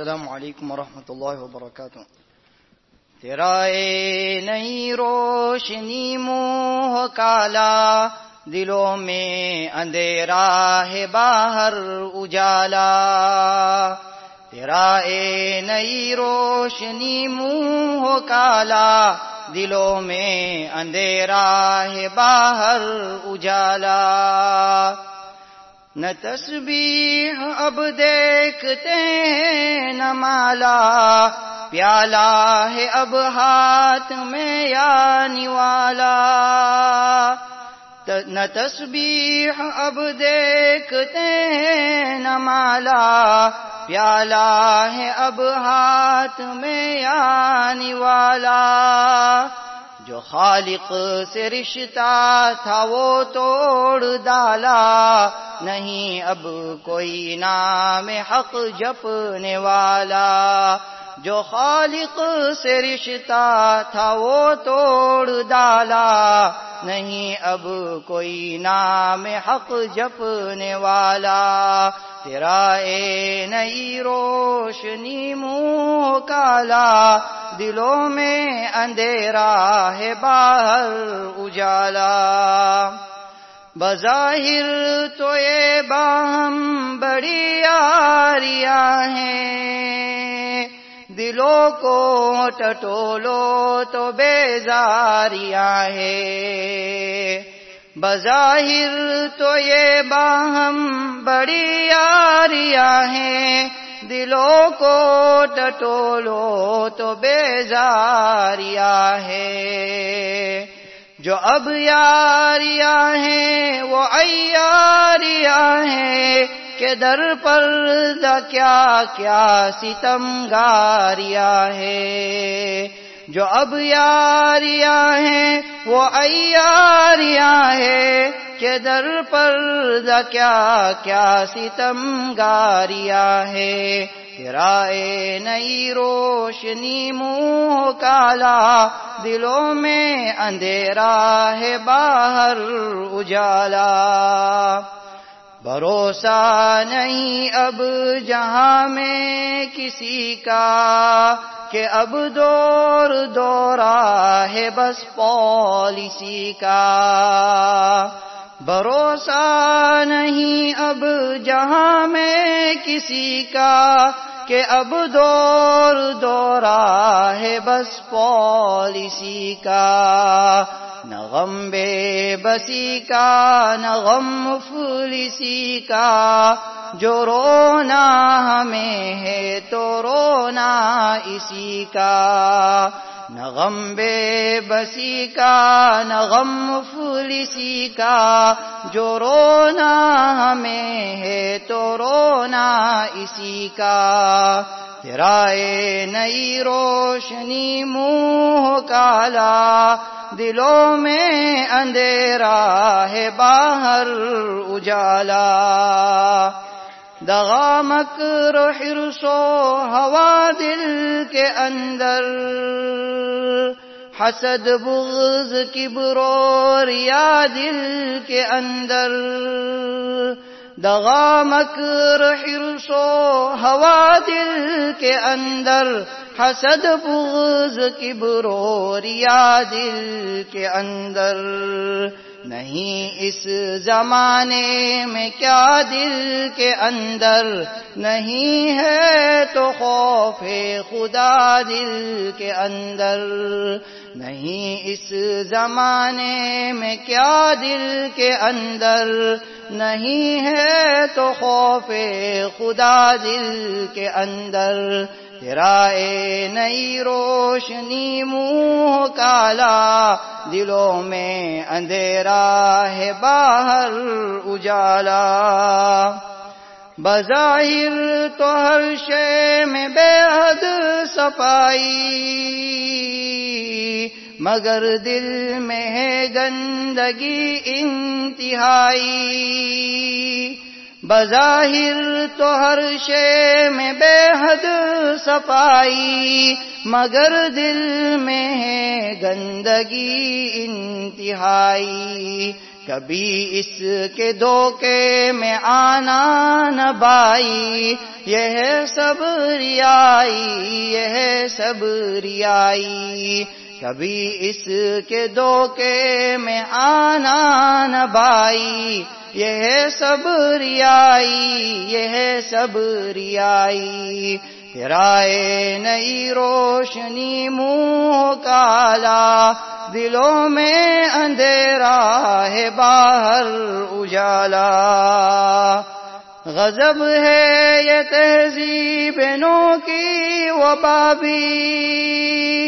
السلام علیکم ورحمۃ اللہ وبرکاتہ۔ تیرا اے نئی روشنی منہ کالا، دلوں میں اندھیرا ہے باہر اجالا۔ تیرا اے نئی روشنی منہ کالا، دلوں میں اندھیرا ہے باہر اجالا۔ نہ تسبیح اب دیکھتے ہیں، نہ مالا۔ پیالہ ہے اب ہاتھ میں یعنی یا نوالا نہ تسبیح اب دیکھتے ہیں، نہ مالا۔ پیالہ ہے اب ہاتھ میں آنے والا۔ جو خالق سے رشتہ تھا وہ توڑ ڈالا۔ نہیں اب کوئی نام حق جپنے والا۔ جو خالق سے رشتہ تھا وہ توڑ ڈالا۔ نہیں اب کوئی نام حق جپنے والا۔ تیرا اے نئی روشنی منہ کالا۔ دلوں میں اندھیرا ہے باہر اجالا۔ بظاہر تو یہ باہم بڑی آریاں ہیں۔ دلوں کو ٹٹولو تو بیزاریاں ہے بظاہر تو یہ باہم بڑی یاریاں ہیں۔ دلوں کو ٹٹولو تو بیزاریاں ہے جو اب یاریاں ہیں وہ ایاریاں ہیں۔ کہ در پر دا کیا کیا ستم گاریا ہے جو اب یاریاں ہیں، وہ ایاریاں ہے کہ در پر دا کیا کیا ستم گاریا ہے تیرا اے نئی روشنی منہ کالا، دلوں میں اندھیرا ہے باہر اجالا۔ بھروسہ نہیں اب جہاں میں کسی کا کہ اب دور دورا ہے بس پالیسی کا بھروسہ نہیں اب جہاں میں کسی کا کہ اب دور دورا ہے بس پالیسی کا نغم بے بسی کا نغم فلسی کا۔ جو رونا ہمیں ہے تو رونا اسی کا۔ نغم بے بسی کا نغم مفلسی کا۔ جو رونا ہمیں ہے تو رونا اسی کا۔ تیرا نئی روشنی منہ کالا، دلوں میں اندھیرا ہے باہر اجالا۔ دغا مکر حرس و ہوا دل کے اندر۔ حسد، بغض کبرو ریا دل کے اندر۔ دغا مکر حرس و ہوا دل کے اندر۔ حسد، بغض کبرو ریا دل کے اندر۔ نہیں اس زمانے میں کیا دل کے اندر نہیں ہے تو خوف خدا دل کے اندر نہیں اس زمانے میں کیا دل کے اندر نہیں ہے تو خوف خدا دل کے اندر تیرا اے نئی روشنی منہ کالا، دلوں میں اندھیرا ہے باہر اجالا۔ بظاہر تو ہر شے میں بے حد صفائی، مگر دل میں ہے گندگی انتہائی۔ بظاہر تو ہر شے میں بے حد صفائی، مگر دل میں ہے گندگی انتہائی۔ کبھی اس کے دھوکے میں آنا نہ بائی یہ سب ریائی یہ سب ریائی کبھی اس کے دھوکے میں آنا نہ بائی یہ سب ریائی یہ سب ریائی تیرائے نئی روشنی منہ کالا دلوں میں اندھیرا ہے باہر اجالا۔ غضب ہے یہ تہذیب نو کی وہ بابی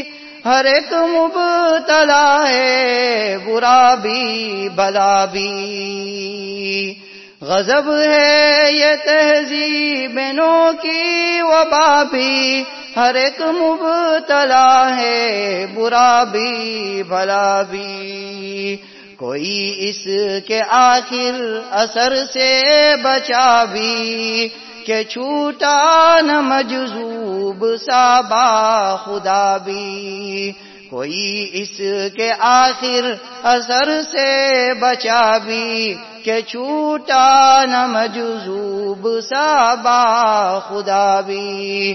ہر ایک مبتلا ہے، برا بھی، بلا بھی۔ غضب ہے یہ تہذیب نو کی وبا بھی۔ ہر ایک مبتلا ہے، برا بھی بھلا بھی۔ کوئی اس کے آخر اثر سے بچا بھی کہ چھوٹا نہ مجذوب سابا خدا بھی کوئی اس کے آخر اثر سے بچا بھی کہ چھوٹا نہ مجذوب سابا خدا بھی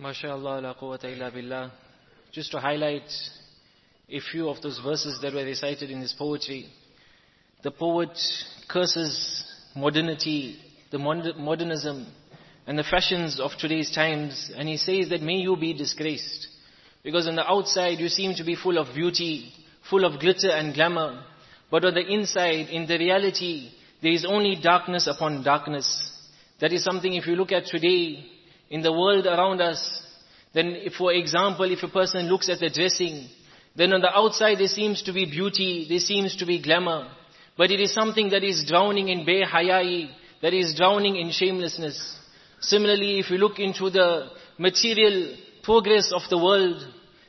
MashaAllah, la billah. Just to highlight a few of those verses that were recited in his poetry. The poet curses modernity, the modernism, and the fashions of today's times, and he says that may you be disgraced. Because on the outside you seem to be full of beauty, full of glitter and glamour, but on the inside, in the reality, there is only darkness upon darkness. That is something if you look at today, in the world around us, then if, for example, if a person looks at the dressing, then on the outside there seems to be beauty, there seems to be glamour, but it is something that is drowning in bay hayai, that is drowning in shamelessness. Similarly, if you look into the material progress of the world,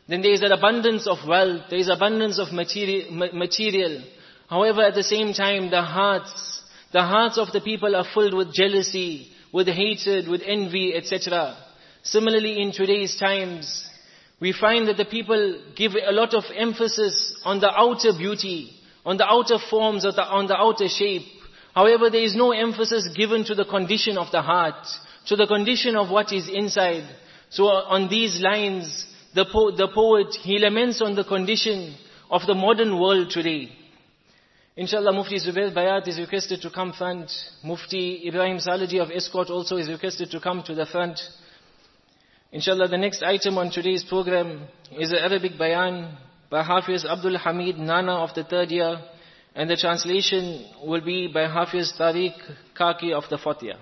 then there is an abundance of wealth, there is abundance of material. However, at the same time, the hearts, the hearts of the people are filled with jealousy, with hatred, with envy, etc. Similarly, in today's times, we find that the people give a lot of emphasis on the outer beauty, on the outer forms, the, on the outer shape. However, there is no emphasis given to the condition of the heart, to the condition of what is inside. So uh, on these lines, the, po- the poet, he laments on the condition of the modern world today. Inshallah, Mufti Zubair Bayat is requested to come front. Mufti Ibrahim Salaji of Escort also is requested to come to the front. Inshallah, the next item on today's program is an Arabic bayan by Hafiz Abdul Hamid Nana of the third year, and the translation will be by Hafiz Tariq Kaki of the fourth year.